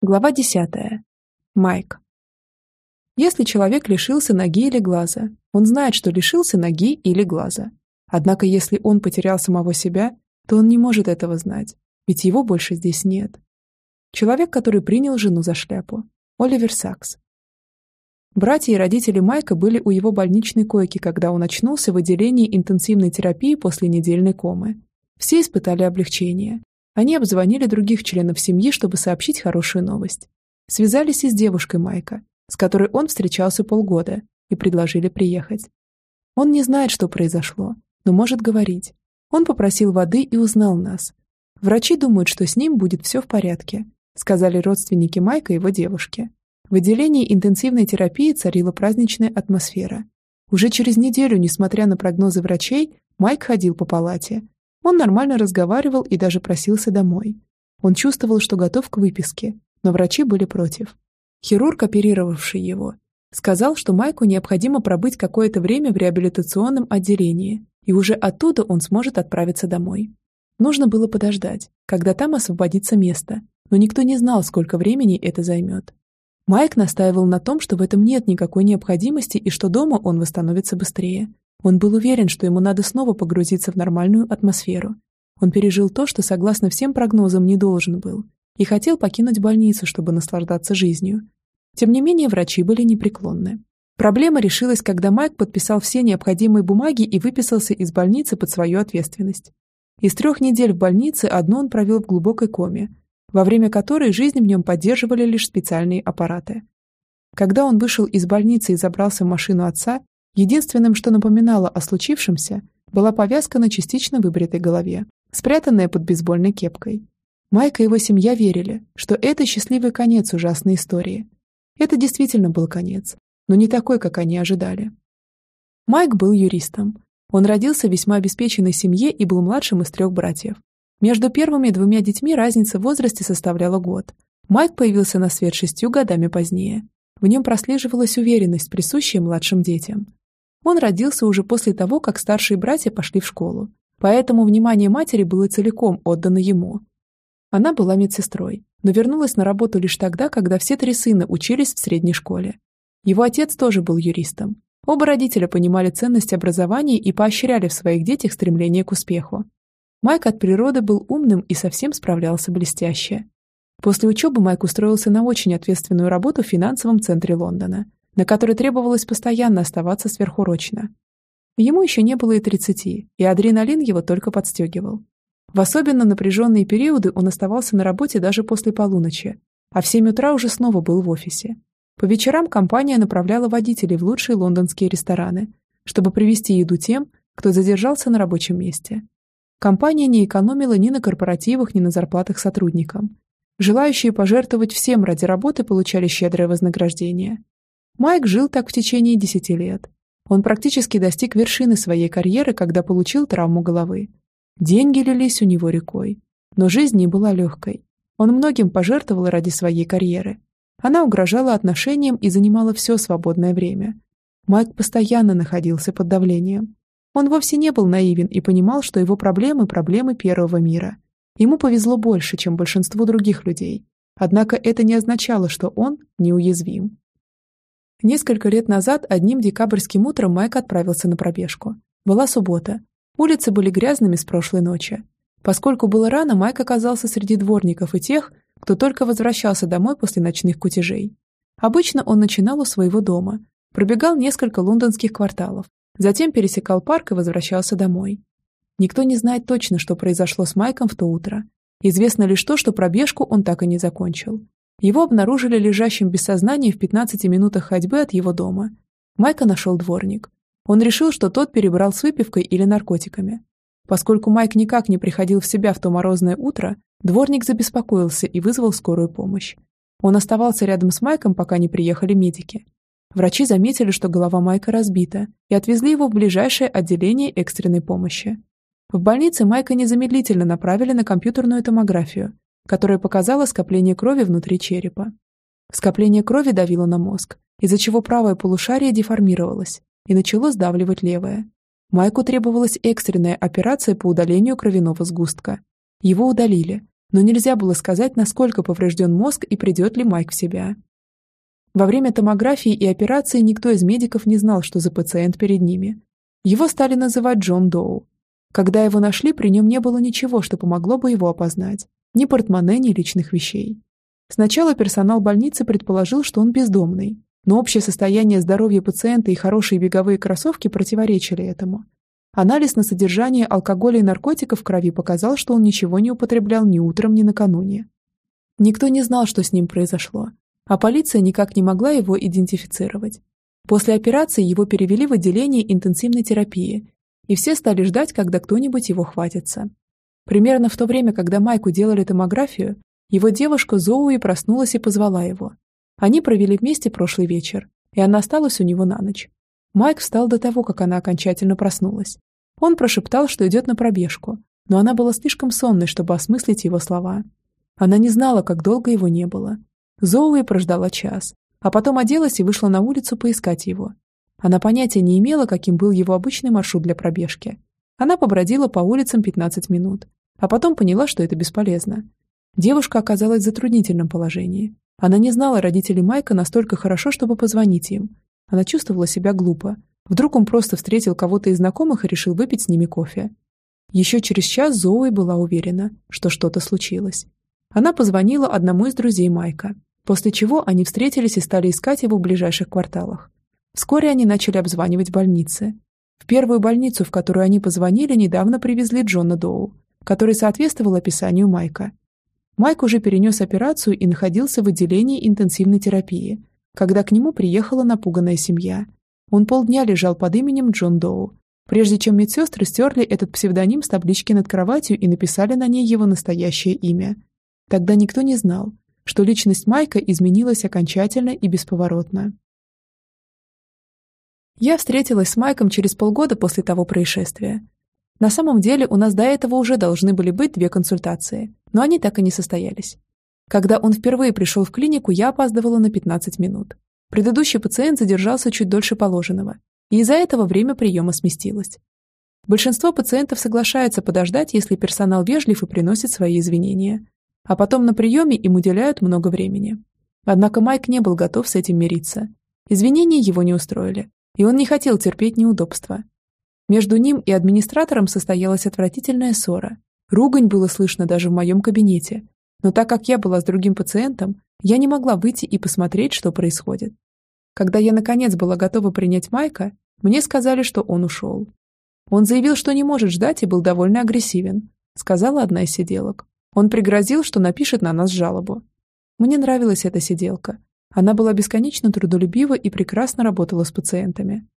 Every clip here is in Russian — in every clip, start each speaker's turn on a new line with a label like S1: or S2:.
S1: Глава 10. Майк. Если человек лишился ноги или глаза, он знает, что лишился ноги или глаза. Однако если он потерял самого себя, то он не может этого знать, ведь его больше здесь нет. Человек, который принял жену за шляпу. Оливер Сакс. Братья и родители Майка были у его больничной койки, когда он очнулся в отделении интенсивной терапии после недельной комы. Все испытали облегчение. Они обзвонили других членов семьи, чтобы сообщить хорошую новость. Связались и с девушкой Майка, с которой он встречался полгода, и предложили приехать. Он не знает, что произошло, но может говорить. Он попросил воды и узнал нас. Врачи думают, что с ним будет все в порядке, сказали родственники Майка и его девушки. В отделении интенсивной терапии царила праздничная атмосфера. Уже через неделю, несмотря на прогнозы врачей, Майк ходил по палате, он нормально разговаривал и даже просился домой. Он чувствовал, что готов к выписке, но врачи были против. Хирург, оперировавший его, сказал, что Майку необходимо пробыть какое-то время в реабилитационном отделении, и уже оттуда он сможет отправиться домой. Нужно было подождать, когда там освободится место, но никто не знал, сколько времени это займет. Майк настаивал на том, что в этом нет никакой необходимости и что дома он восстановится быстрее, он был уверен, что ему надо снова погрузиться в нормальную атмосферу. Он пережил то, что, согласно всем прогнозам, не должен был, и хотел покинуть больницу, чтобы наслаждаться жизнью. Тем не менее, врачи были непреклонны. Проблема решилась, когда Майк подписал все необходимые бумаги и выписался из больницы под свою ответственность. Из трех недель в больнице одну он провел в глубокой коме, во время которой жизнь в нем поддерживали лишь специальные аппараты. Когда он вышел из больницы и забрался в машину отца, Единственным, что напоминало о случившемся, была повязка на частично выбритой голове, спрятанная под бейсбольной кепкой. Майк и его семья верили, что это счастливый конец ужасной истории. Это действительно был конец, но не такой, как они ожидали. Майк был юристом. Он родился в весьма обеспеченной семье и был младшим из трех братьев. Между первыми двумя детьми разница в возрасте составляла год. Майк появился на свет шестью годами позднее. В нем прослеживалась уверенность, присущая младшим детям. Он родился уже после того, как старшие братья пошли в школу, поэтому внимание матери было целиком отдано ему. Она была медсестрой, но вернулась на работу лишь тогда, когда все три сына учились в средней школе. Его отец тоже был юристом. Оба родителя понимали ценность образования и поощряли в своих детях стремление к успеху. Майк от природы был умным и совсем справлялся блестяще. После учебы Майк устроился на очень ответственную работу в финансовом центре Лондона, на которой требовалось постоянно оставаться сверхурочно. Ему еще не было и тридцати, и адреналин его только подстегивал. В особенно напряженные периоды он оставался на работе даже после полуночи, а в семь утра уже снова был в офисе. По вечерам компания направляла водителей в лучшие лондонские рестораны, чтобы привезти еду тем, кто задержался на рабочем месте. Компания не экономила ни на корпоративах, ни на зарплатах сотрудникам. Желающие пожертвовать всем ради работы получали щедрое вознаграждение. Майк жил так в течение десяти лет. Он практически достиг вершины своей карьеры, когда получил травму головы. Деньги лились у него рекой. Но жизнь не была легкой. Он многим пожертвовал ради своей карьеры. Она угрожала отношениям и занимала все свободное время. Майк постоянно находился под давлением. Он вовсе не был наивен и понимал, что его проблемы – проблемы первого мира. Ему повезло больше, чем большинству других людей. Однако это не означало, что он неуязвим. Несколько лет назад одним декабрьским утром Майк отправился на пробежку. Была суббота. Улицы были грязными с прошлой ночи. Поскольку было рано, Майк оказался среди дворников и тех, кто только возвращался домой после ночных кутежей. Обычно он начинал у своего дома, пробегал несколько лондонских кварталов, затем пересекал парк и возвращался домой. Никто не знает точно, что произошло с Майком в то утро. Известно лишь то, что пробежку он так и не закончил. Его обнаружили лежащим без сознания в 15 минутах ходьбы от его дома. Майка нашел дворник. Он решил, что тот перебрал с выпивкой или наркотиками. Поскольку Майк никак не приходил в себя в то морозное утро, дворник забеспокоился и вызвал скорую помощь. Он оставался рядом с Майком, пока не приехали медики. Врачи заметили, что голова Майка разбита, и отвезли его в ближайшее отделение экстренной помощи. В больнице Майка незамедлительно направили на компьютерную томографию, которая показала скопление крови внутри черепа. Скопление крови давило на мозг, из-за чего правое полушарие деформировалось и начало сдавливать левое. Майку требовалась экстренная операция по удалению кровяного сгустка. Его удалили, но нельзя было сказать, насколько поврежден мозг и придет ли Майк в себя. Во время томографии и операции никто из медиков не знал, что за пациент перед ними. Его стали называть Джон Доу. Когда его нашли, при нем не было ничего, что помогло бы его опознать. Ни портмоне, ни личных вещей. Сначала персонал больницы предположил, что он бездомный, но общее состояние здоровья пациента и хорошие беговые кроссовки противоречили этому. Анализ на содержание алкоголя и наркотиков в крови показал, что он ничего не употреблял ни утром, ни накануне. Никто не знал, что с ним произошло, а полиция никак не могла его идентифицировать. После операции его перевели в отделение интенсивной терапии, и все стали ждать, когда кто-нибудь его хватится. Примерно в то время, когда Майку делали томографию, его девушка Зоуи проснулась и позвала его. Они провели вместе прошлый вечер, и она осталась у него на ночь. Майк встал до того, как она окончательно проснулась. Он прошептал, что идет на пробежку, но она была слишком сонной, чтобы осмыслить его слова. Она не знала, как долго его не было. Зоуи прождала час, а потом оделась и вышла на улицу поискать его. Она понятия не имела, каким был его обычный маршрут для пробежки. Она побродила по улицам 15 минут, а потом поняла, что это бесполезно. Девушка оказалась в затруднительном положении. Она не знала родителей Майка настолько хорошо, чтобы позвонить им. Она чувствовала себя глупо. Вдруг он просто встретил кого-то из знакомых и решил выпить с ними кофе. Еще через час Зоуи была уверена, что что-то случилось. Она позвонила одному из друзей Майка, после чего они встретились и стали искать его в ближайших кварталах. Вскоре они начали обзванивать больницы. В первую больницу, в которую они позвонили, недавно привезли Джона Доу, который соответствовал описанию Майка. Майк уже перенес операцию и находился в отделении интенсивной терапии, когда к нему приехала напуганная семья. Он полдня лежал под именем Джон Доу, прежде чем медсестры стерли этот псевдоним с таблички над кроватью и написали на ней его настоящее имя. Тогда никто не знал, что личность Майка изменилась окончательно и бесповоротно. Я встретилась с Майком через полгода после того происшествия. На самом деле у нас до этого уже должны были быть две консультации, но они так и не состоялись. Когда он впервые пришел в клинику, я опаздывала на 15 минут. Предыдущий пациент задержался чуть дольше положенного, и из-за этого время приема сместилось. Большинство пациентов соглашается подождать, если персонал вежлив и приносит свои извинения. А потом на приеме им уделяют много времени. Однако Майк не был готов с этим мириться. Извинения его не устроили, и он не хотел терпеть неудобства. Между ним и администратором состоялась отвратительная ссора, Ругань было слышно даже в моем кабинете. Но так как я была с другим пациентом, я не могла выйти и посмотреть, что происходит. Когда я, наконец, была готова принять Майка, мне сказали, что он ушел. Он заявил, что не может ждать и был довольно агрессивен, сказала одна из сиделок. Он пригрозил, что напишет на нас жалобу. Мне нравилась эта сиделка. Она была бесконечно трудолюбива и прекрасно работала с пациентами.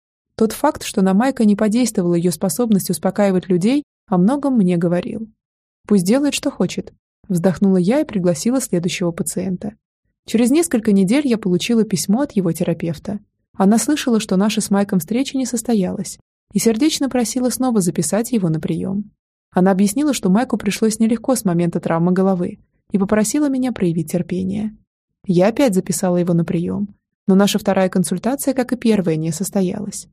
S1: Тот факт, что на Майка не подействовала ее способность успокаивать людей, о многом мне говорил. Пусть делает, что хочет. Вздохнула я и пригласила следующего пациента. Через несколько недель я получила письмо от его терапевта. Она слышала, что наша с Майком встреча не состоялась, и сердечно просила снова записать его на прием. Она объяснила, что Майку пришлось нелегко с момента травмы головы, и попросила меня проявить терпение. Я опять записала его на прием, но наша вторая консультация, как и первая, не состоялась.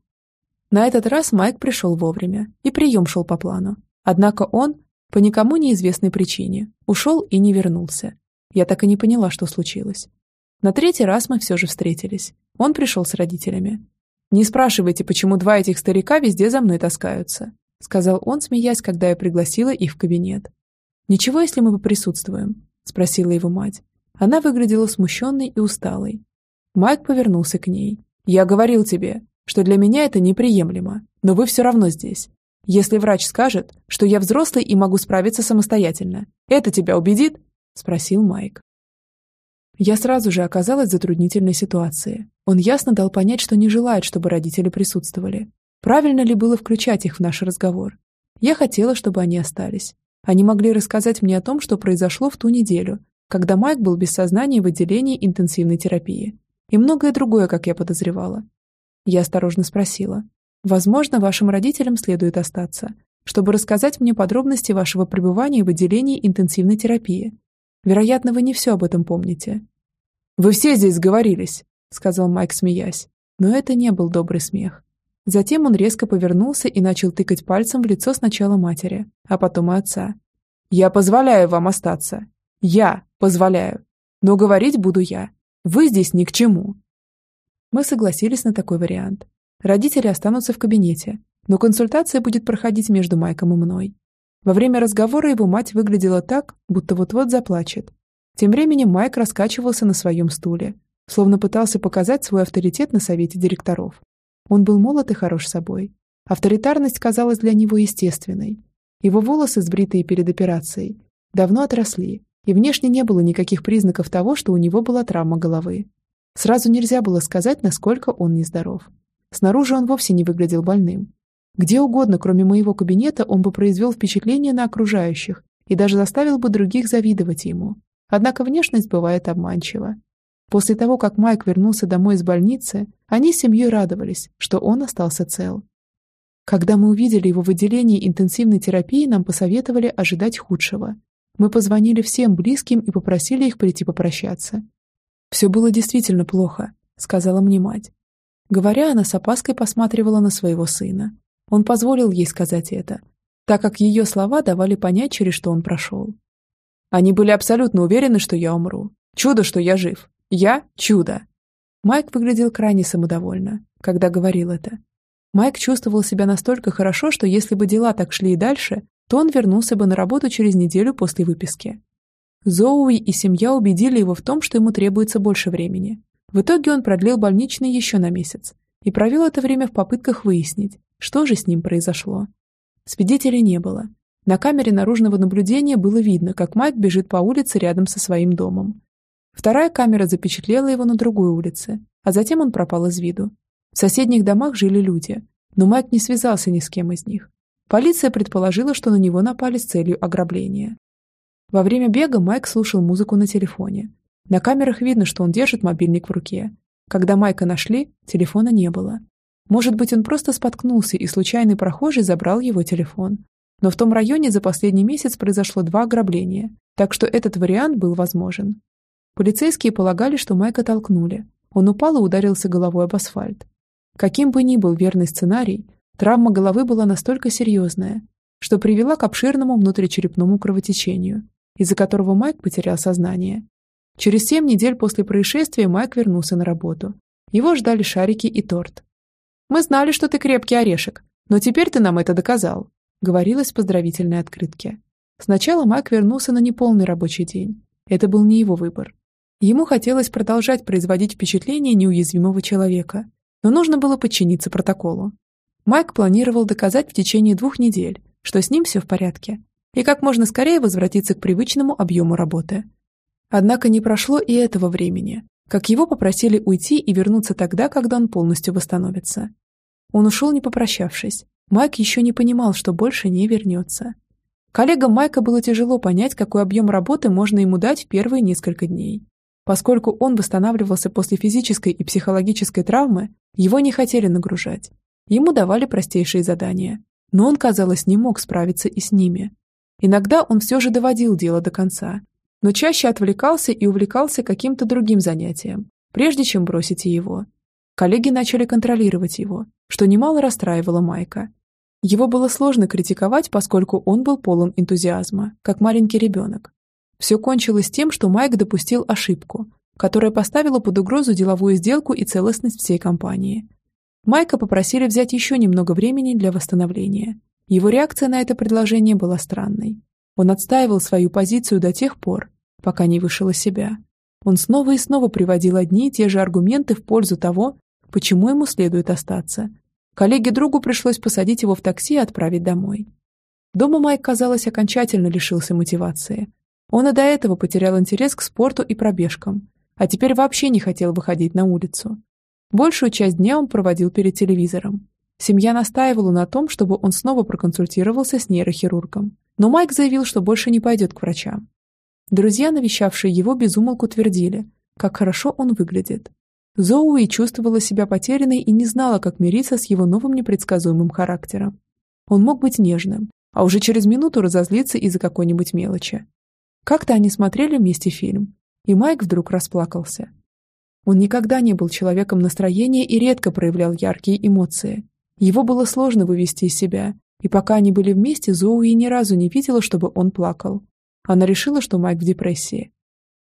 S1: На этот раз Майк пришел вовремя, и прием шел по плану. Однако он, по никому неизвестной причине. Ушел и не вернулся. Я так и не поняла, что случилось. На третий раз мы все же встретились. Он пришел с родителями. «Не спрашивайте, почему два этих старика везде за мной таскаются», сказал он, смеясь, когда я пригласила их в кабинет. «Ничего, если мы поприсутствуем?» спросила его мать. Она выглядела смущенной и усталой. Майк повернулся к ней. «Я говорил тебе, что для меня это неприемлемо, но вы все равно здесь. Если врач скажет, что я взрослый и могу справиться самостоятельно, это тебя убедит?» – спросил Майк. Я сразу же оказалась в затруднительной ситуации. Он ясно дал понять, что не желает, чтобы родители присутствовали. Правильно ли было включать их в наш разговор? Я хотела, чтобы они остались. Они могли рассказать мне о том, что произошло в ту неделю, когда Майк был без сознания в отделении интенсивной терапии. И многое другое, как я подозревала. Я осторожно спросила, Возможно, вашим родителям следует остаться, чтобы рассказать мне подробности вашего пребывания в отделении интенсивной терапии. Вероятно, вы не все об этом помните. «Вы все здесь сговорились», — сказал Майк, смеясь. Но это не был добрый смех. Затем он резко повернулся и начал тыкать пальцем в лицо сначала матери, а потом и отца. Я позволяю вам остаться. Я позволяю. Но говорить буду я. Вы здесь ни к чему. Мы согласились на такой вариант. Родители останутся в кабинете, но консультация будет проходить между Майком и мной. Во время разговора его мать выглядела так, будто вот-вот заплачет. Тем временем Майк раскачивался на своем стуле, словно пытался показать свой авторитет на совете директоров. Он был молод и хорош собой. Авторитарность казалась для него естественной. Его волосы, сбритые перед операцией, давно отросли, и внешне не было никаких признаков того, что у него была травма головы. Сразу нельзя было сказать, насколько он нездоров. Снаружи он вовсе не выглядел больным. Где угодно, кроме моего кабинета, он бы произвел впечатление на окружающих и даже заставил бы других завидовать ему. Однако внешность бывает обманчива. После того, как Майк вернулся домой из больницы, они с семьей радовались, что он остался цел. Когда мы увидели его в отделении интенсивной терапии, нам посоветовали ожидать худшего. Мы позвонили всем близким и попросили их прийти попрощаться. «Все было действительно плохо», — сказала мне мать. Говоря, она с опаской посматривала на своего сына. Он позволил ей сказать это, так как ее слова давали понять, через что он прошел. Они были абсолютно уверены, что я умру. Чудо, что я жив. Я – чудо. Майк выглядел крайне самодовольно, когда говорил это. Майк чувствовал себя настолько хорошо, что если бы дела так шли и дальше, то он вернулся бы на работу через неделю после выписки. Зоуи и семья убедили его в том, что ему требуется больше времени. В итоге он продлил больничный еще на месяц и провел это время в попытках выяснить, что же с ним произошло. Свидетелей не было, на камере наружного наблюдения было видно, как Майк бежит по улице рядом со своим домом. Вторая камера запечатлела его на другой улице, а затем он пропал из виду. В соседних домах жили люди, но Майк не связался ни с кем из них. Полиция предположила, что на него напали с целью ограбления. Во время бега Майк слушал музыку на телефоне. На камерах видно, что он держит мобильник в руке. Когда Майка нашли, телефона не было. Может быть, он просто споткнулся, и случайный прохожий забрал его телефон. Но в том районе за последний месяц произошло два ограбления, так что этот вариант был возможен. Полицейские полагали, что Майка толкнули. Он упал и ударился головой об асфальт. Каким бы ни был верный сценарий, травма головы была настолько серьезная, что привела к обширному внутричерепному кровотечению, из-за которого Майк потерял сознание. Через семь недель после происшествия Майк вернулся на работу. Его ждали шарики и торт. «Мы знали, что ты крепкий орешек, но теперь ты нам это доказал», говорилось в поздравительной открытке. Сначала Майк вернулся на неполный рабочий день. Это был не его выбор. Ему хотелось продолжать производить впечатление неуязвимого человека, но нужно было подчиниться протоколу. Майк планировал доказать в течение двух недель, что с ним все в порядке, и как можно скорее возвратиться к привычному объему работы. Однако не прошло и этого времени, как его попросили уйти и вернуться тогда, когда он полностью восстановится. Он ушел, не попрощавшись, Майк еще не понимал, что больше не вернется. Коллегам Майка было тяжело понять, какой объем работы можно ему дать в первые несколько дней. Поскольку он восстанавливался после физической и психологической травмы, его не хотели нагружать. Ему давали простейшие задания, но он, казалось, не мог справиться и с ними. Иногда он все же доводил дело до конца, но чаще отвлекался и увлекался каким-то другим занятием, прежде чем бросить его. Коллеги начали контролировать его, что немало расстраивало Майка. Его было сложно критиковать, поскольку он был полон энтузиазма, как маленький ребенок. Все кончилось тем, что Майк допустил ошибку, которая поставила под угрозу деловую сделку и целостность всей компании. Майка попросили взять еще немного времени для восстановления. Его реакция на это предложение была странной. Он отстаивал свою позицию до тех пор, пока не вышел из себя. Он снова и снова приводил одни и те же аргументы в пользу того, почему ему следует остаться, Коллеге другу пришлось посадить его в такси и отправить домой. Дома Майк, казалось, окончательно лишился мотивации. Он и до этого потерял интерес к спорту и пробежкам, а теперь вообще не хотел выходить на улицу. Большую часть дня он проводил перед телевизором. Семья настаивала на том, чтобы он снова проконсультировался с нейрохирургом, но Майк заявил, что больше не пойдет к врачам. Друзья, навещавшие его, безумолку твердили, как хорошо он выглядит. Зоуи чувствовала себя потерянной и не знала, как мириться с его новым непредсказуемым характером. Он мог быть нежным, а уже через минуту разозлиться из-за какой-нибудь мелочи. Как-то они смотрели вместе фильм, и Майк вдруг расплакался. Он никогда не был человеком настроения и редко проявлял яркие эмоции. Его было сложно вывести из себя, И пока они были вместе, Зоуи ни разу не видела, чтобы он плакал. Она решила, что Майк в депрессии.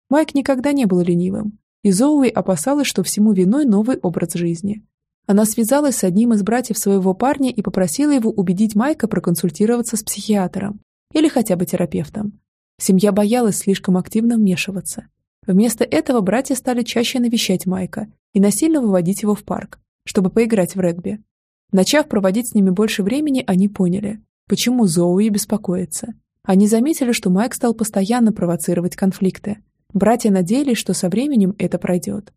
S1: Майк никогда не был ленивым, и Зоуи опасалась, что всему виной новый образ жизни. Она связалась с одним из братьев своего парня и попросила его убедить Майка проконсультироваться с психиатром или хотя бы терапевтом. Семья боялась слишком активно вмешиваться. Вместо этого братья стали чаще навещать Майка и насильно выводить его в парк, чтобы поиграть в регби. Начав проводить с ними больше времени, они поняли, почему Зоуи беспокоится. Они заметили, что Майк стал постоянно провоцировать конфликты. Братья надеялись, что со временем это пройдет.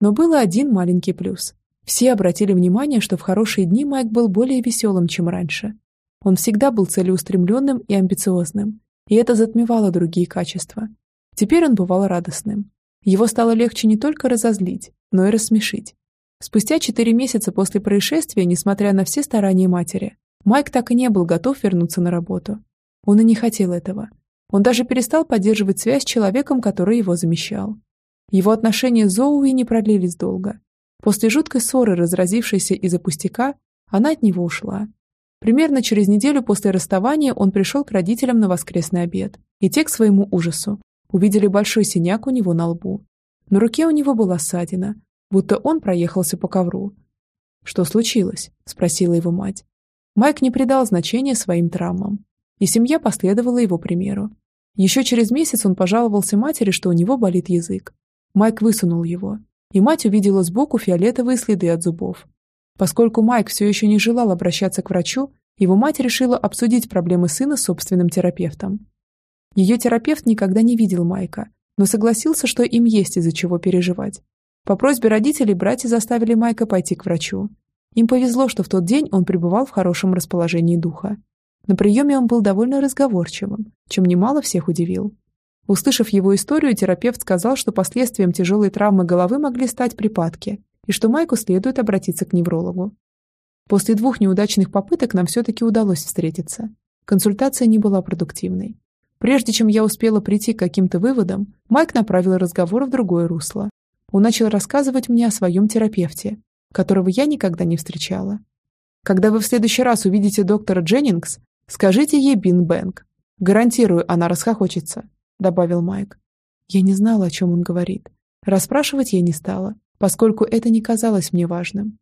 S1: Но был один маленький плюс. Все обратили внимание, что в хорошие дни Майк был более веселым, чем раньше. Он всегда был целеустремленным и амбициозным, и это затмевало другие качества. Теперь он бывал радостным. Его стало легче не только разозлить, но и рассмешить. Спустя четыре месяца после происшествия, несмотря на все старания матери, Майк так и не был готов вернуться на работу. Он и не хотел этого. Он даже перестал поддерживать связь с человеком, который его замещал. Его отношения с Зоуи не продлились долго. После жуткой ссоры, разразившейся из-за пустяка, она от него ушла. Примерно через неделю после расставания он пришел к родителям на воскресный обед, и те, к своему ужасу, увидели большой синяк у него на лбу. На руке у него была ссадина, будто он проехался по ковру. «Что случилось?» – спросила его мать. Майк не придал значения своим травмам, и семья последовала его примеру. Еще через месяц он пожаловался матери, что у него болит язык. Майк высунул его, и мать увидела сбоку фиолетовые следы от зубов. Поскольку Майк все еще не желал обращаться к врачу, его мать решила обсудить проблемы сына с собственным терапевтом. Ее терапевт никогда не видел Майка, но согласился, что им есть из-за чего переживать. По просьбе родителей братья заставили Майка пойти к врачу. Им повезло, что в тот день он пребывал в хорошем расположении духа. На приеме он был довольно разговорчивым, чем немало всех удивил. Услышав его историю, терапевт сказал, что последствием тяжелой травмы головы могли стать припадки, и что Майку следует обратиться к неврологу. После двух неудачных попыток нам все-таки удалось встретиться. Консультация не была продуктивной. Прежде чем я успела прийти к каким-то выводам, Майк направил разговор в другое русло. Он начал рассказывать мне о своем терапевте, которого я никогда не встречала. Когда вы в следующий раз увидите доктора Дженнингс, скажите ей Бин Бэнк. Гарантирую, она расхохочется. — добавил Майк. Я не знала, о чем он говорит. Расспрашивать я не стала, поскольку это не казалось мне важным.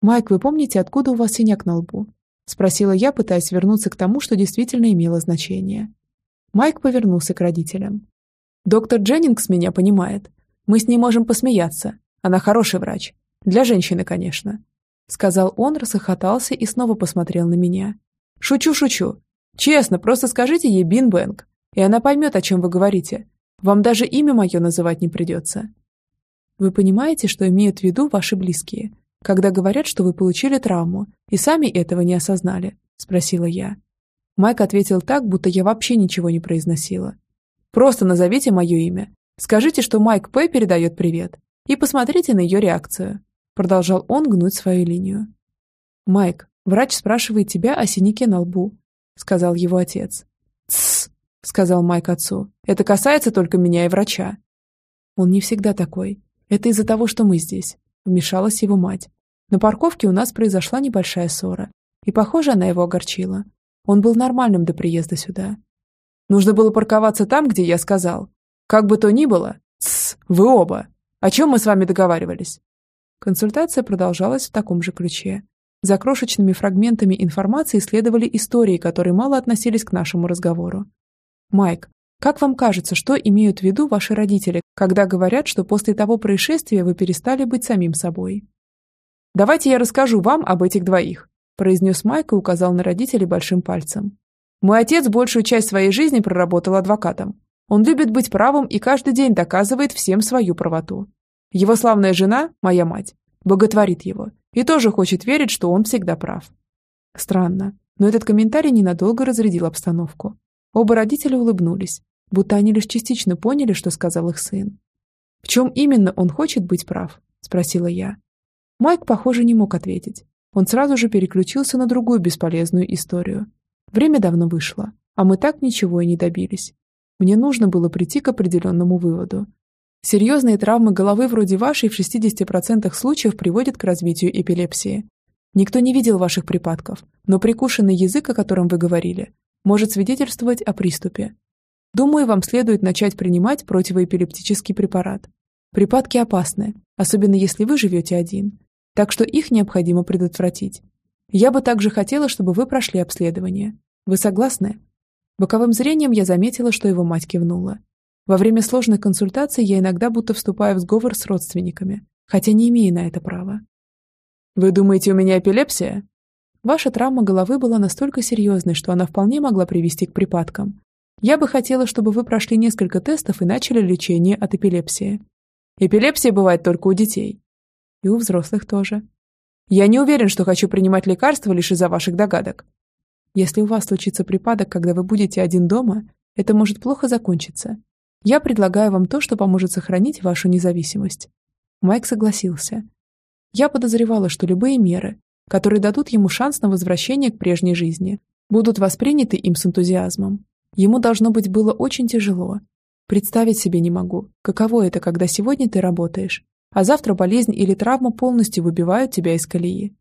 S1: «Майк, вы помните, откуда у вас синяк на лбу?» — спросила я, пытаясь вернуться к тому, что действительно имело значение. Майк повернулся к родителям. «Доктор Дженнингс меня понимает. Мы с ней можем посмеяться. Она хороший врач. Для женщины, конечно», — сказал он, расхохотался и снова посмотрел на меня. «Шучу, шучу. Честно, просто скажите ей Бин Бэнк и она поймет, о чем вы говорите. Вам даже имя мое называть не придется. Вы понимаете, что имеют в виду ваши близкие, когда говорят, что вы получили травму и сами этого не осознали?» – спросила я. Майк ответил так, будто я вообще ничего не произносила. «Просто назовите мое имя. Скажите, что Майк П. передает привет. И посмотрите на ее реакцию», – продолжал он гнуть свою линию. «Майк, врач спрашивает тебя о синяке на лбу», – сказал его отец. «Тссс, — сказал Майк отцу. «Это касается только меня и врача». «Он не всегда такой. Это из-за того, что мы здесь», — вмешалась его мать. На парковке у нас произошла небольшая ссора, и, похоже, она его огорчила. Он был нормальным до приезда сюда. «Нужно было парковаться там, где я сказал. Как бы то ни было, тссс, вы оба. О чем мы с вами договаривались?» Консультация продолжалась в таком же ключе. За крошечными фрагментами информации следовали истории, которые мало относились к нашему разговору. Майк, как вам кажется, что имеют в виду ваши родители, когда говорят, что после того происшествия вы перестали быть самим собой? Давайте я расскажу вам об этих двоих, произнес Майк и указал на родителей большим пальцем. Мой отец большую часть своей жизни проработал адвокатом. Он любит быть правым и каждый день доказывает всем свою правоту. Его славная жена, моя мать, боготворит его и тоже хочет верить, что он всегда прав. Странно, но этот комментарий ненадолго разрядил обстановку. Оба родителя улыбнулись, будто они лишь частично поняли, что сказал их сын. «В чем именно он хочет быть прав?» – спросила я. Майк, похоже, не мог ответить. Он сразу же переключился на другую бесполезную историю. Время давно вышло, а мы так ничего и не добились. Мне нужно было прийти к определенному выводу. Серьезные травмы головы вроде вашей в 60% случаев приводят к развитию эпилепсии. Никто не видел ваших припадков, но прикушенный язык, о котором вы говорили, может свидетельствовать о приступе. Думаю, вам следует начать принимать противоэпилептический препарат. Припадки опасны, особенно если вы живете один, так что их необходимо предотвратить. Я бы также хотела, чтобы вы прошли обследование. Вы согласны? Боковым зрением я заметила, что его мать кивнула. Во время сложных консультаций я иногда будто вступаю в сговор с родственниками, хотя не имею на это права. «Вы думаете, у меня эпилепсия?» Ваша травма головы была настолько серьезной, что она вполне могла привести к припадкам. Я бы хотела, чтобы вы прошли несколько тестов и начали лечение от эпилепсии. Эпилепсия бывает только у детей. И у взрослых тоже. Я не уверен, что хочу принимать лекарства лишь из-за ваших догадок. Если у вас случится припадок, когда вы будете один дома, это может плохо закончиться. Я предлагаю вам то, что поможет сохранить вашу независимость. Майк согласился. Я подозревала, что любые меры, которые дадут ему шанс на возвращение к прежней жизни, будут восприняты им с энтузиазмом. Ему должно быть было очень тяжело. Представить себе не могу, каково это, когда сегодня ты работаешь, а завтра болезнь или травма полностью выбивают тебя из колеи.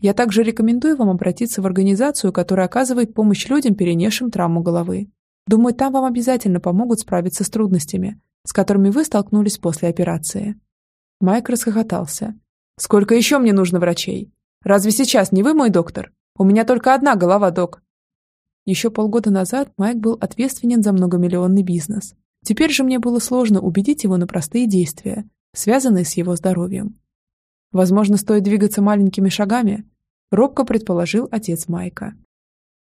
S1: Я также рекомендую вам обратиться в организацию, которая оказывает помощь людям, перенесшим травму головы. Думаю, там вам обязательно помогут справиться с трудностями, с которыми вы столкнулись после операции. Майк расхохотался. «Сколько еще мне нужно врачей? Разве сейчас не вы мой доктор? У меня только одна голова, док». Еще полгода назад Майк был ответственен за многомиллионный бизнес. Теперь же мне было сложно убедить его на простые действия, связанные с его здоровьем. Возможно, стоит двигаться маленькими шагами, робко предположил отец Майка.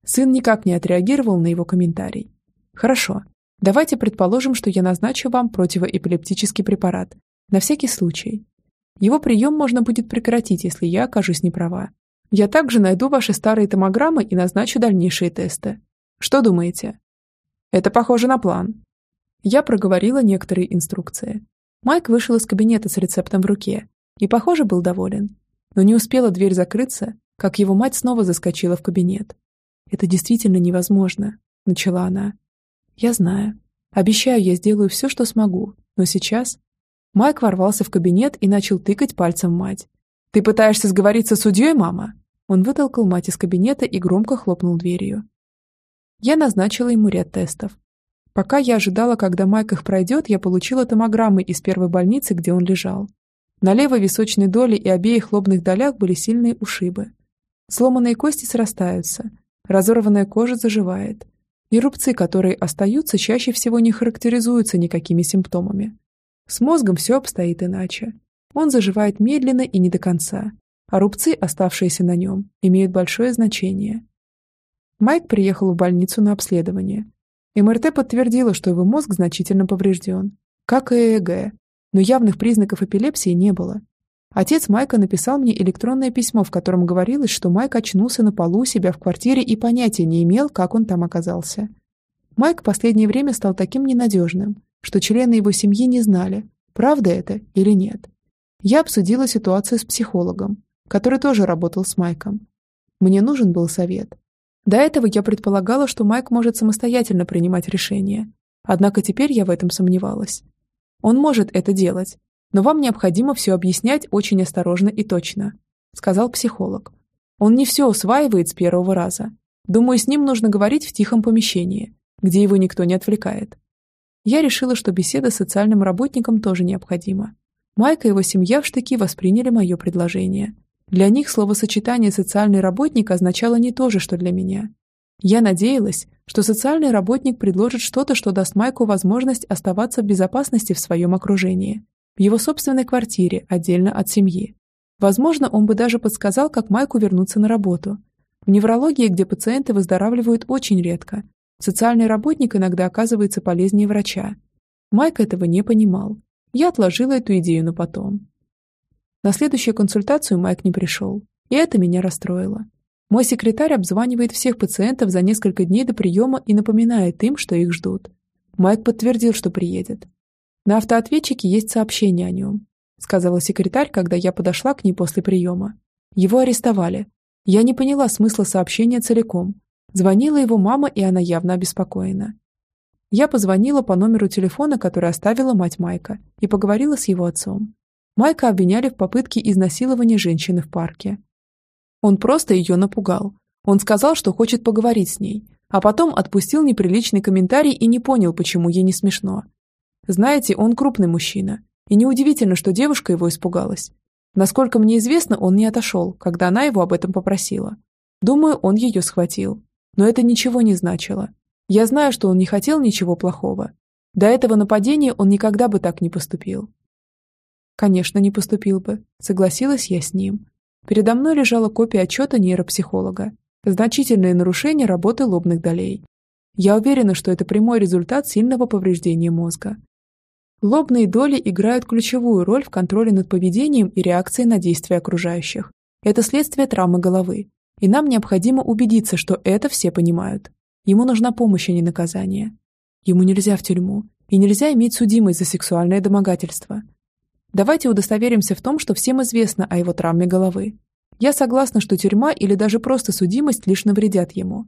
S1: Сын никак не отреагировал на его комментарий. Хорошо, давайте предположим, что я назначу вам противоэпилептический препарат, на всякий случай. Его прием можно будет прекратить, если я окажусь неправа. Я также найду ваши старые томограммы и назначу дальнейшие тесты. Что думаете? Это похоже на план. Я проговорила некоторые инструкции. Майк вышел из кабинета с рецептом в руке и, похоже, был доволен. Но не успела дверь закрыться, как его мать снова заскочила в кабинет. «Это действительно невозможно», — начала она. «Я знаю. Обещаю, я сделаю все, что смогу, но сейчас Майк ворвался в кабинет и начал тыкать пальцем мать. «Ты пытаешься сговориться с судьей, мама?» Он вытолкал мать из кабинета и громко хлопнул дверью. Я назначила ему ряд тестов. Пока я ожидала, когда Майк их пройдет, я получила томограммы из первой больницы, где он лежал. На левой височной доле и обеих лобных долях были сильные ушибы. Сломанные кости срастаются, разорванная кожа заживает, и рубцы, которые остаются, чаще всего не характеризуются никакими симптомами. С мозгом все обстоит иначе. Он заживает медленно и не до конца, а рубцы, оставшиеся на нем, имеют большое значение. Майк приехал в больницу на обследование. МРТ подтвердила, что его мозг значительно поврежден, как и ЭЭГ, но явных признаков эпилепсии не было. Отец Майка написал мне электронное письмо, в котором говорилось, что Майк очнулся на полу у себя в квартире и понятия не имел, как он там оказался. Майк в последнее время стал таким ненадежным, что члены его семьи не знали, правда это или нет. Я обсудила ситуацию с психологом, который тоже работал с Майком. Мне нужен был совет. До этого я предполагала, что Майк может самостоятельно принимать решения, однако теперь я в этом сомневалась. Он может это делать, но вам необходимо все объяснять очень осторожно и точно, сказал психолог. Он не все усваивает с первого раза. Думаю, с ним нужно говорить в тихом помещении, где его никто не отвлекает. Я решила, что беседа с социальным работником тоже необходима. Майка и его семья в штыки восприняли мое предложение. Для них словосочетание «социальный работник» означало не то же, что для меня. Я надеялась, что социальный работник предложит что-то, что даст Майку возможность оставаться в безопасности в своем окружении, в его собственной квартире, отдельно от семьи. Возможно, он бы даже подсказал, как Майку вернуться на работу. В неврологии, где пациенты выздоравливают очень редко, Социальный работник иногда оказывается полезнее врача. Майк этого не понимал. Я отложила эту идею на потом. На следующую консультацию Майк не пришел, и это меня расстроило. Мой секретарь обзванивает всех пациентов за несколько дней до приема и напоминает им, что их ждут. Майк подтвердил, что приедет. На автоответчике есть сообщение о нем, сказала секретарь, когда я подошла к ней после приема. Его арестовали. Я не поняла смысла сообщения целиком, Звонила его мама, и она явно обеспокоена. Я позвонила по номеру телефона, который оставила мать Майка, и поговорила с его отцом. Майка обвиняли в попытке изнасилования женщины в парке. Он просто ее напугал. Он сказал, что хочет поговорить с ней, а потом отпустил неприличный комментарий и не понял, почему ей не смешно. Знаете, он крупный мужчина, и неудивительно, что девушка его испугалась. Насколько мне известно, он не отошел, когда она его об этом попросила. Думаю, он ее схватил. Но это ничего не значило. Я знаю, что он не хотел ничего плохого. До этого нападения он никогда бы так не поступил. Конечно, не поступил бы. Согласилась я с ним. Передо мной лежала копия отчета нейропсихолога. Значительное нарушение работы лобных долей. Я уверена, что это прямой результат сильного повреждения мозга. Лобные доли играют ключевую роль в контроле над поведением и реакцией на действия окружающих. Это следствие травмы головы. И нам необходимо убедиться, что это все понимают. Ему нужна помощь, а не наказание. Ему нельзя в тюрьму. И нельзя иметь судимость за сексуальное домогательство. Давайте удостоверимся в том, что всем известно о его травме головы. Я согласна, что тюрьма или даже просто судимость лишь навредят ему.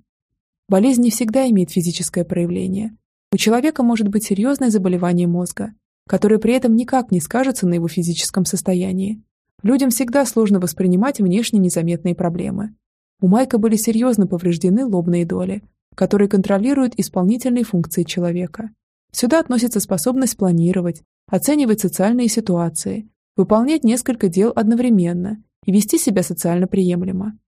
S1: Болезнь не всегда имеет физическое проявление. У человека может быть серьезное заболевание мозга, которое при этом никак не скажется на его физическом состоянии. Людям всегда сложно воспринимать внешне незаметные проблемы. У Майка были серьезно повреждены лобные доли, которые контролируют исполнительные функции человека. Сюда относится способность планировать, оценивать социальные ситуации, выполнять несколько дел одновременно и вести себя социально приемлемо.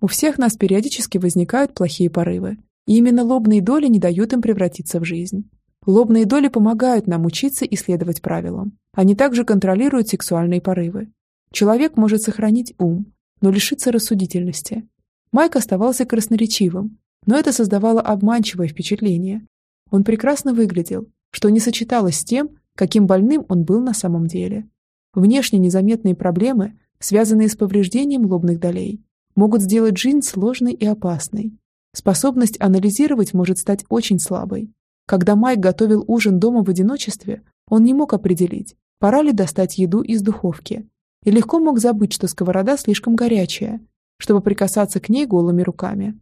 S1: У всех нас периодически возникают плохие порывы, и именно лобные доли не дают им превратиться в жизнь. Лобные доли помогают нам учиться и следовать правилам. Они также контролируют сексуальные порывы. Человек может сохранить ум, но лишиться рассудительности. Майк оставался красноречивым, но это создавало обманчивое впечатление. Он прекрасно выглядел, что не сочеталось с тем, каким больным он был на самом деле. Внешне незаметные проблемы, связанные с повреждением лобных долей, могут сделать жизнь сложной и опасной. Способность анализировать может стать очень слабой, когда Майк готовил ужин дома в одиночестве, он не мог определить, пора ли достать еду из духовки, и легко мог забыть, что сковорода слишком горячая, чтобы прикасаться к ней голыми руками.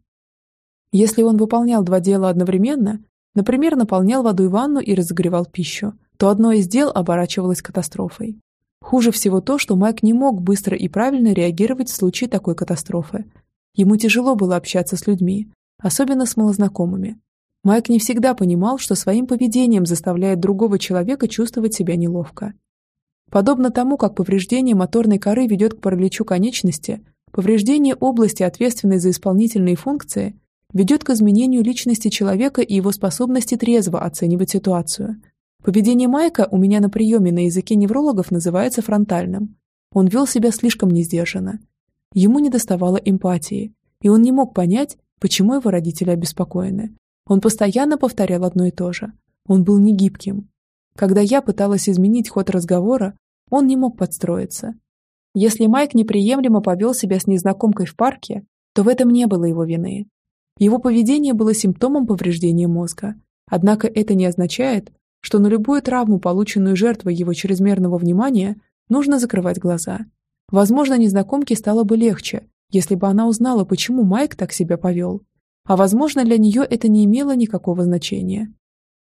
S1: Если он выполнял два дела одновременно, например, наполнял водой ванну и разогревал пищу, то одно из дел оборачивалось катастрофой. Хуже всего то, что Майк не мог быстро и правильно реагировать в случае такой катастрофы. Ему тяжело было общаться с людьми, особенно с малознакомыми, Майк не всегда понимал, что своим поведением заставляет другого человека чувствовать себя неловко. Подобно тому, как повреждение моторной коры ведет к параличу конечности, повреждение области, ответственной за исполнительные функции, ведет к изменению личности человека и его способности трезво оценивать ситуацию. Поведение Майка у меня на приеме на языке неврологов называется фронтальным. Он вел себя слишком несдержанно. Ему недоставало эмпатии, и он не мог понять, почему его родители обеспокоены. Он постоянно повторял одно и то же. Он был негибким. Когда я пыталась изменить ход разговора, он не мог подстроиться. Если Майк неприемлемо повел себя с незнакомкой в парке, то в этом не было его вины. Его поведение было симптомом повреждения мозга. Однако это не означает, что на любую травму, полученную жертвой его чрезмерного внимания, нужно закрывать глаза. Возможно, незнакомке стало бы легче, если бы она узнала, почему Майк так себя повел, а возможно, для нее это не имело никакого значения.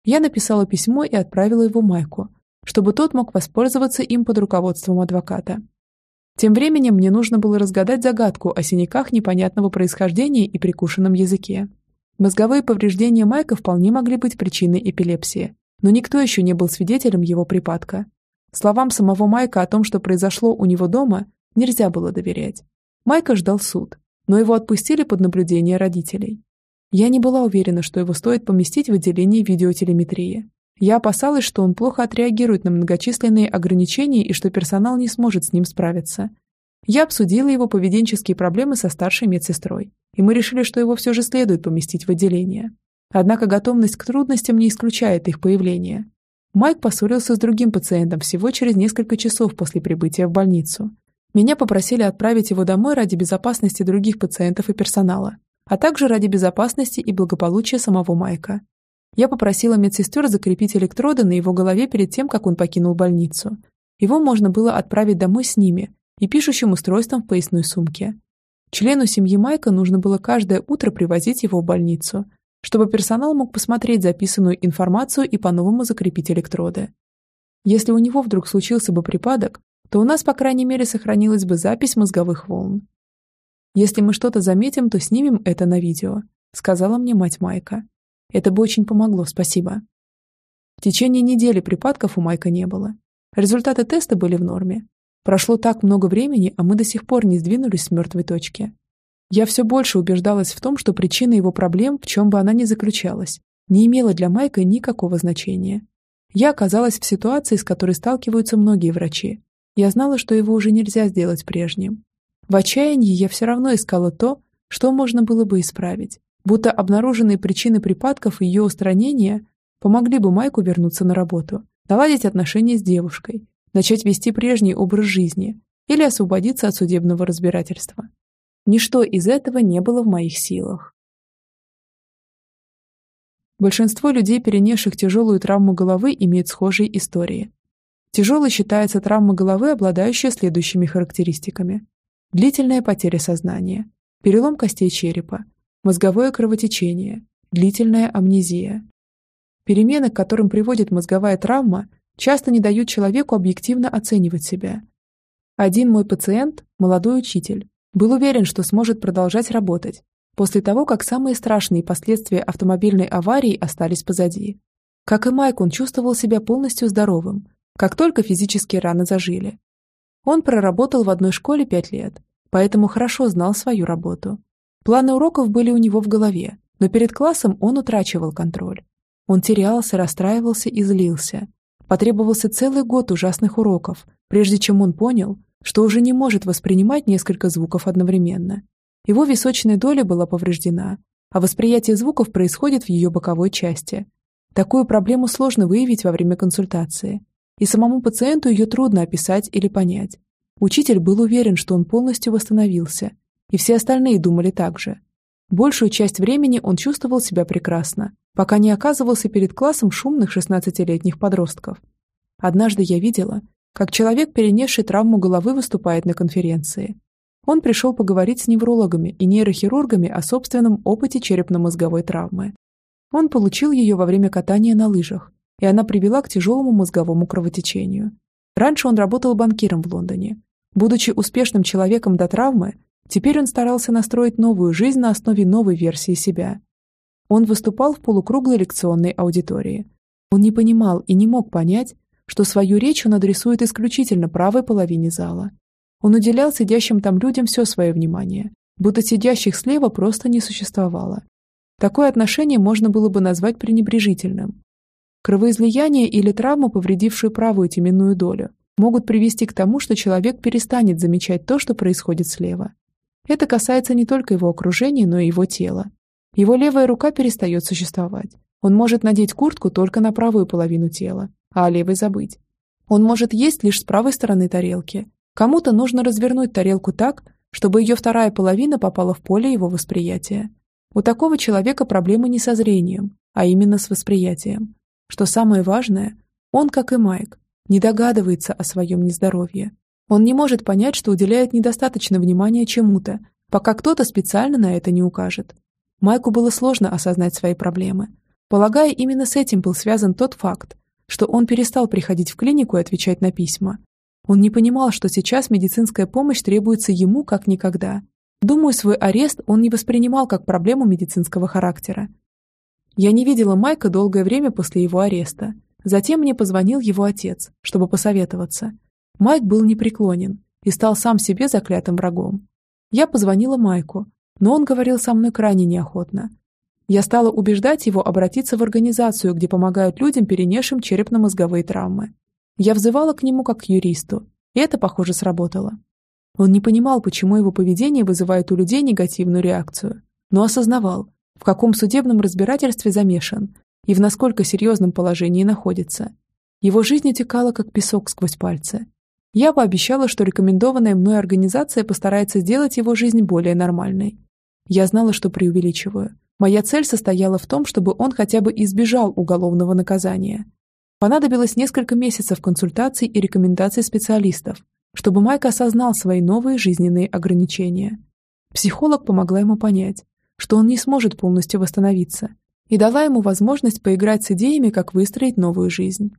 S1: Я написала письмо и отправила его Майку, чтобы тот мог воспользоваться им под руководством адвоката. Тем временем мне нужно было разгадать загадку о синяках непонятного происхождения и прикушенном языке. Мозговые повреждения Майка вполне могли быть причиной эпилепсии, но никто еще не был свидетелем его припадка. Словам самого Майка о том, что произошло у него дома, нельзя было доверять. Майка ждал суд, но его отпустили под наблюдение родителей. Я не была уверена, что его стоит поместить в отделение видеотелеметрии. Я опасалась, что он плохо отреагирует на многочисленные ограничения и что персонал не сможет с ним справиться. Я обсудила его поведенческие проблемы со старшей медсестрой, и мы решили, что его все же следует поместить в отделение. Однако готовность к трудностям не исключает их появление. Майк поссорился с другим пациентом всего через несколько часов после прибытия в больницу, меня попросили отправить его домой ради безопасности других пациентов и персонала, а также ради безопасности и благополучия самого Майка. Я попросила медсестер закрепить электроды на его голове перед тем, как он покинул больницу. Его можно было отправить домой с ними и пишущим устройством в поясной сумке. Члену семьи Майка нужно было каждое утро привозить его в больницу, чтобы персонал мог посмотреть записанную информацию и по-новому закрепить электроды. Если у него вдруг случился бы припадок, то у нас, по крайней мере, сохранилась бы запись мозговых волн. Если мы что-то заметим, то снимем это на видео», — сказала мне мать Майка. «Это бы очень помогло, спасибо». В течение недели припадков у Майка не было. Результаты теста были в норме. Прошло так много времени, а мы до сих пор не сдвинулись с мертвой точки. Я все больше убеждалась в том, что причина его проблем, в чем бы она ни заключалась, не имела для Майка никакого значения. Я оказалась в ситуации, с которой сталкиваются многие врачи. Я знала, что его уже нельзя сделать прежним. В отчаянии я все равно искала то, что можно было бы исправить, будто обнаруженные причины припадков и ее устранения помогли бы Майку вернуться на работу, наладить отношения с девушкой, начать вести прежний образ жизни или освободиться от судебного разбирательства. Ничто из этого не было в моих силах. Большинство людей, перенесших тяжелую травму головы, имеют схожие истории. Тяжелой считается травма головы, обладающая следующими характеристиками. Длительная потеря сознания, перелом костей черепа, мозговое кровотечение, длительная амнезия. Перемены, к которым приводит мозговая травма, часто не дают человеку объективно оценивать себя. Один мой пациент, молодой учитель, был уверен, что сможет продолжать работать, после того, как самые страшные последствия автомобильной аварии остались позади. Как и Майк, он чувствовал себя полностью здоровым, как только физические раны зажили. Он проработал в одной школе пять лет, поэтому хорошо знал свою работу. Планы уроков были у него в голове, но перед классом он утрачивал контроль. Он терялся, расстраивался и злился. Потребовался целый год ужасных уроков, прежде чем он понял, что уже не может воспринимать несколько звуков одновременно. Его височная доля была повреждена, а восприятие звуков происходит в ее боковой части. Такую проблему сложно выявить во время консультации, и самому пациенту ее трудно описать или понять. Учитель был уверен, что он полностью восстановился, и все остальные думали так же. Большую часть времени он чувствовал себя прекрасно, пока не оказывался перед классом шумных 16-летних подростков. Однажды я видела, как человек, перенесший травму головы, выступает на конференции. Он пришел поговорить с неврологами и нейрохирургами о собственном опыте черепно-мозговой травмы. Он получил ее во время катания на лыжах, и она привела к тяжелому мозговому кровотечению. Раньше он работал банкиром в Лондоне. Будучи успешным человеком до травмы, теперь он старался настроить новую жизнь на основе новой версии себя. Он выступал в полукруглой лекционной аудитории. Он не понимал и не мог понять, что свою речь он адресует исключительно правой половине зала. Он уделял сидящим там людям все свое внимание, будто сидящих слева просто не существовало. Такое отношение можно было бы назвать пренебрежительным. Кровоизлияние или травма, повредившую правую теменную долю, могут привести к тому, что человек перестанет замечать то, что происходит слева. Это касается не только его окружения, но и его тела. Его левая рука перестает существовать. Он может надеть куртку только на правую половину тела, а о левой забыть. Он может есть лишь с правой стороны тарелки. Кому-то нужно развернуть тарелку так, чтобы ее вторая половина попала в поле его восприятия. У такого человека проблемы не со зрением, а именно с восприятием. Что самое важное, он, как и Майк, не догадывается о своем нездоровье. Он не может понять, что уделяет недостаточно внимания чему-то, пока кто-то специально на это не укажет. Майку было сложно осознать свои проблемы. Полагая, именно с этим был связан тот факт, что он перестал приходить в клинику и отвечать на письма. Он не понимал, что сейчас медицинская помощь требуется ему как никогда. Думаю, свой арест он не воспринимал как проблему медицинского характера. Я не видела Майка долгое время после его ареста. Затем мне позвонил его отец, чтобы посоветоваться. Майк был непреклонен и стал сам себе заклятым врагом. Я позвонила Майку, но он говорил со мной крайне неохотно. Я стала убеждать его обратиться в организацию, где помогают людям, перенесшим черепно-мозговые травмы. Я взывала к нему как к юристу, и это, похоже, сработало. Он не понимал, почему его поведение вызывает у людей негативную реакцию, но осознавал, в каком судебном разбирательстве замешан и в насколько серьезном положении находится. Его жизнь утекала, как песок сквозь пальцы. Я пообещала, что рекомендованная мной организация постарается сделать его жизнь более нормальной. Я знала, что преувеличиваю. Моя цель состояла в том, чтобы он хотя бы избежал уголовного наказания. Понадобилось несколько месяцев консультаций и рекомендаций специалистов, чтобы Майк осознал свои новые жизненные ограничения. Психолог помогла ему понять, что он не сможет полностью восстановиться, и дала ему возможность поиграть с идеями, как выстроить новую жизнь.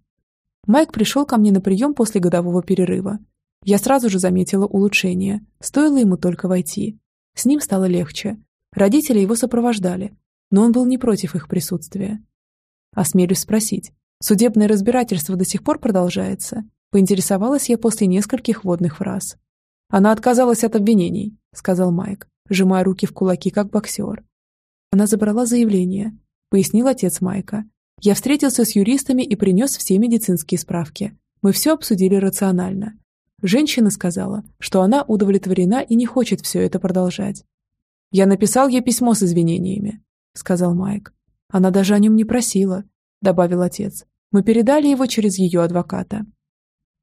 S1: Майк пришел ко мне на прием после годового перерыва. Я сразу же заметила улучшение, стоило ему только войти. С ним стало легче. Родители его сопровождали, но он был не против их присутствия. Осмелюсь спросить, судебное разбирательство до сих пор продолжается? Поинтересовалась я после нескольких водных фраз. Она отказалась от обвинений, сказал Майк, сжимая руки в кулаки, как боксер. Она забрала заявление, пояснил отец Майка. Я встретился с юристами и принес все медицинские справки. Мы все обсудили рационально. Женщина сказала, что она удовлетворена и не хочет все это продолжать. «Я написал ей письмо с извинениями», — сказал Майк. «Она даже о нем не просила», — добавил отец. «Мы передали его через ее адвоката».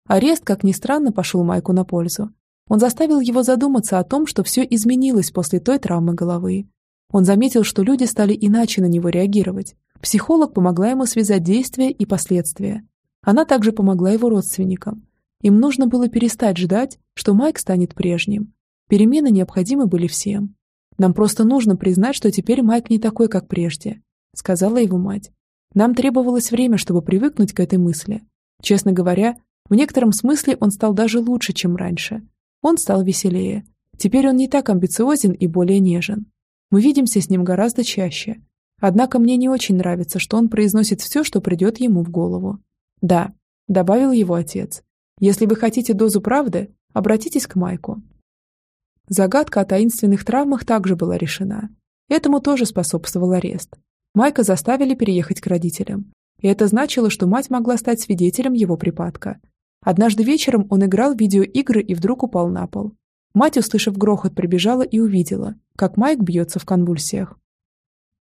S1: Арест, как ни странно, пошел Майку на пользу. Он заставил его задуматься о том, что все изменилось после той травмы головы. Он заметил, что люди стали иначе на него реагировать. Психолог помогла ему связать действия и последствия. Она также помогла его родственникам. Им нужно было перестать ждать, что Майк станет прежним. Перемены необходимы были всем. Нам просто нужно признать, что теперь Майк не такой, как прежде», — сказала его мать. Нам требовалось время, чтобы привыкнуть к этой мысли. Честно говоря, в некотором смысле он стал даже лучше, чем раньше. Он стал веселее. Теперь он не так амбициозен и более нежен. Мы видимся с ним гораздо чаще. Однако мне не очень нравится, что он произносит все, что придет ему в голову. «Да», — добавил его отец. «Если вы хотите дозу правды, обратитесь к Майку. Загадка о таинственных травмах также была решена. Этому тоже способствовал арест. Майка заставили переехать к родителям. И это значило, что мать могла стать свидетелем его припадка. Однажды вечером он играл в видеоигры и вдруг упал на пол. Мать, услышав грохот, прибежала и увидела, как Майк бьется в конвульсиях.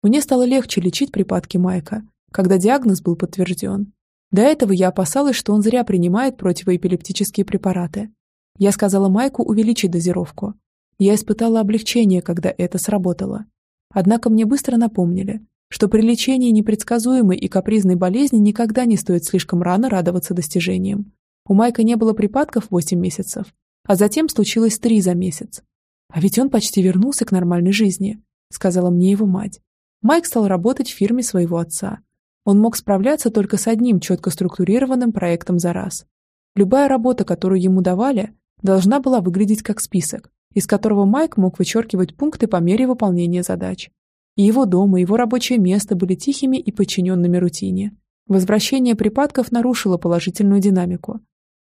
S1: Мне стало легче лечить припадки Майка, когда диагноз был подтвержден. До этого я опасалась, что он зря принимает противоэпилептические препараты. Я сказала Майку увеличить дозировку, я испытала облегчение, когда это сработало. Однако мне быстро напомнили, что при лечении непредсказуемой и капризной болезни никогда не стоит слишком рано радоваться достижениям. У Майка не было припадков 8 месяцев, а затем случилось 3 за месяц. А ведь он почти вернулся к нормальной жизни, сказала мне его мать. Майк стал работать в фирме своего отца. Он мог справляться только с одним четко структурированным проектом за раз. Любая работа, которую ему давали, должна была выглядеть как список, из которого Майк мог вычеркивать пункты по мере выполнения задач. И его дом, и его рабочее место были тихими и подчиненными рутине. Возвращение припадков нарушило положительную динамику.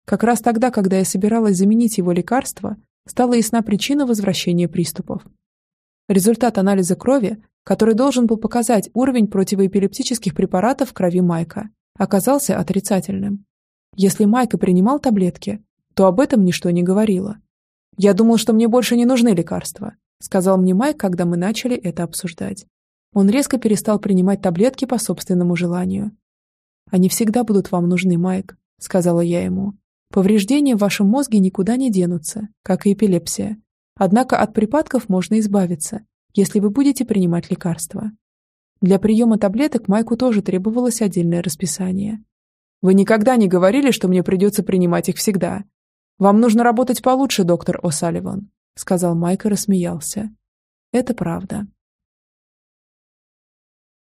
S1: Как раз тогда, когда я собиралась заменить его лекарство, стала ясна причина возвращения приступов. Результат анализа крови, который должен был показать уровень противоэпилептических препаратов в крови Майка, оказался отрицательным. Если Майка принимал таблетки, то об этом ничто не говорило. «Я думал, что мне больше не нужны лекарства», сказал мне Майк, когда мы начали это обсуждать. Он резко перестал принимать таблетки по собственному желанию. «Они всегда будут вам нужны, Майк», — сказала я ему. «Повреждения в вашем мозге никуда не денутся, как и эпилепсия. Однако от припадков можно избавиться, если вы будете принимать лекарства». Для приема таблеток Майку тоже требовалось отдельное расписание. «Вы никогда не говорили, что мне придется принимать их всегда», «Вам нужно работать получше, доктор О'Салливан», — сказал Майк и рассмеялся. «Это правда»,